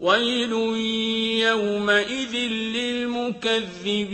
وَيْلٌ يَوْمَئِذٍ لِّلْمُكَذِّبِينَ